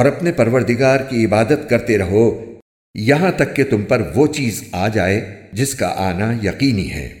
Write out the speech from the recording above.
اور اپنے پروردگار کی عبادت کرتے رہو، یہاں تک کہ تم پر وہ چیز آ جائے جس کا آنا یقینی ہے۔